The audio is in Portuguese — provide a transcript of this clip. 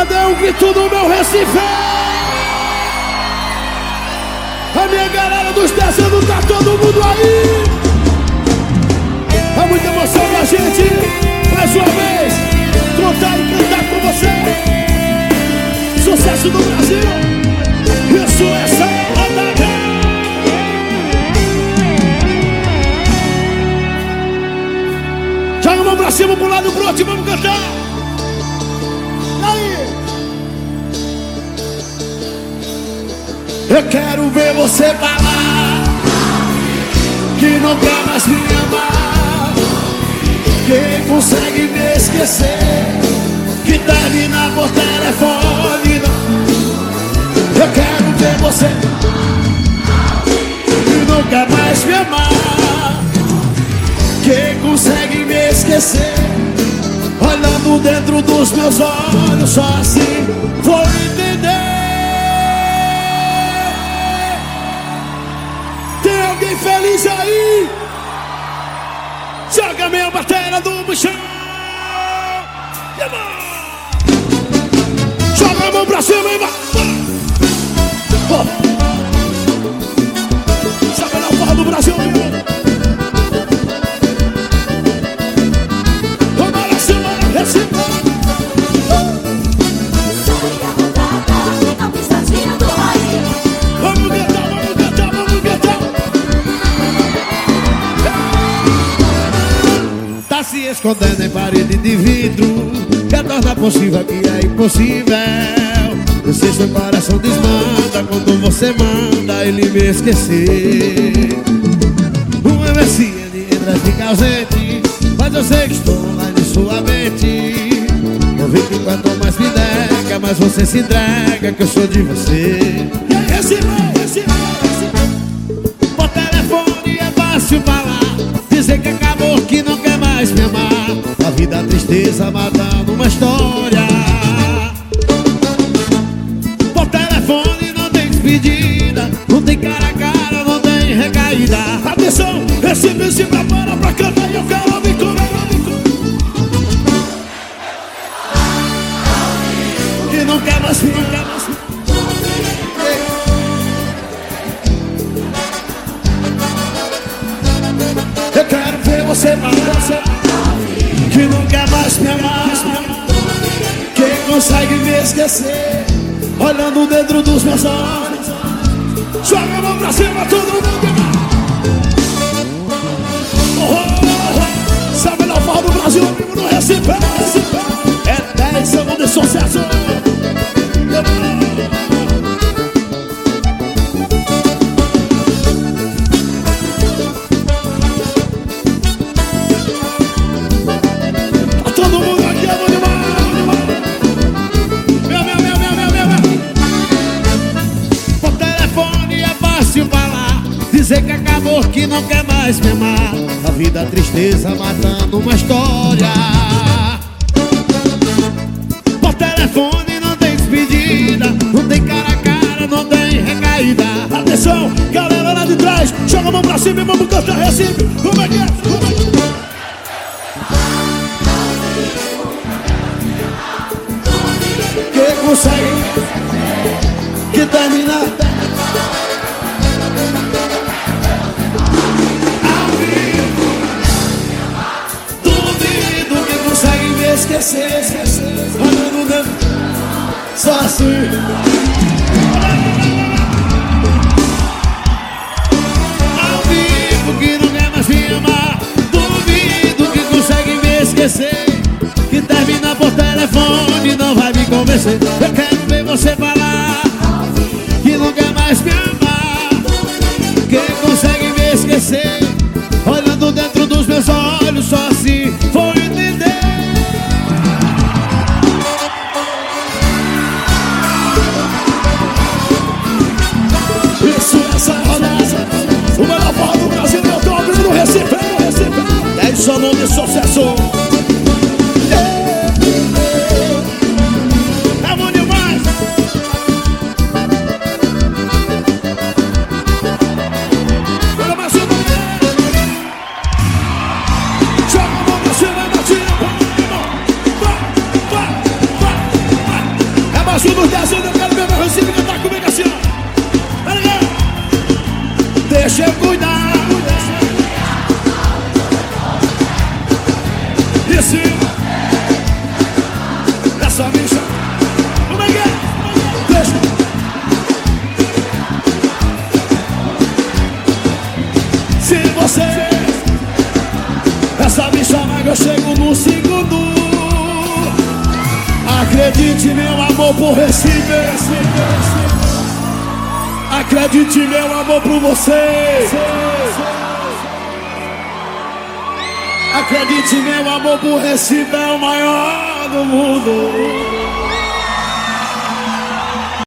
um grito no meu Recife. A minha galera dos descendo, tá todo mundo aí. É muita emoção pra gente, mais uma vez, contar e cantar com você. Sucesso do Brasil, isso é saudade. Joga a mão pra cima, pro lado, pro outro, vamos cantar. Eu quero ver você falar Que não quer mais me amar. Quem consegue me esquecer Que termina por telefone? Eu quero ver você Que não quer mais me amar. Quem consegue me esquecer Olhando dentro dos meus olhos Só assim? Vou entender Joga minha bateria do bichão. Joga a mão pra cima e vai. Joga escondendo em parede de vidro Que torna possível que é impossível. Eu sei seu coração desmanda Quando você manda ele me esquecer. Uma mesinha de fica ausente Mas eu sei que estou lá em sua mente. Que quanto mais me nega Mais você se entrega que eu sou de você. Esse vai, esse vai, esse vida a tristeza matando uma história. Por telefone não tem despedida Não tem cara a cara, não tem recaída. Atenção, esse bicho se prepara pra cantar E eu quero ouvir como quer mais, não quer mais Eu Mais me amar. Quem consegue me esquecer? Olhando dentro dos meus olhos. Joga a mão pra cima, todo mundo oh, oh, oh. Sabe na forma do Brasil, no Recife que não quer mais me amar A vida a tristeza matando uma história. Por telefone não tem despedida Não tem cara a cara, não tem recaída. Atenção, galera lá de trás Joga a mão pra cima e vamos cantar Recife. Como é esquecer, Olhando dentro Só assim. Ao vivo que não quer mais me amar Duvido que consegue me esquecer. Que termina por telefone Não vai me convencer. Eu quero ver você falar ajuda os 10 anos, eu quero ver meu Recife cantar comigo assim, ó. Deixa eu cuidar. E se essa bicha, como é que é? Deixa. Se você essa bicha vaga, eu chego no segundo. Acredite, meu amor, por Recife. Acredite, meu amor, por você. Acredite, meu amor, por Recife é o maior do mundo.